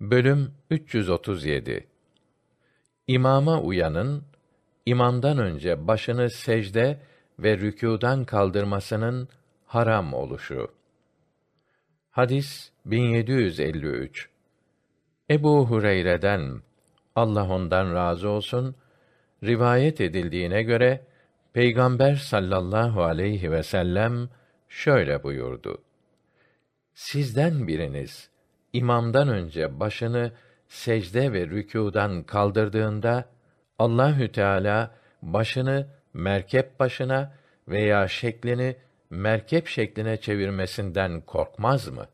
Bölüm 337 İmama uyanın imamdan önce başını secde ve rükûdan kaldırmasının haram oluşu. Hadis 1753. Ebu Hureyre'den Allah ondan razı olsun rivayet edildiğine göre Peygamber sallallahu aleyhi ve sellem şöyle buyurdu. Sizden biriniz imamdan önce başını secde ve rükûdan kaldırdığında Allahü Teala başını merkep başına veya şeklini merkep şekline çevirmesinden korkmaz mı?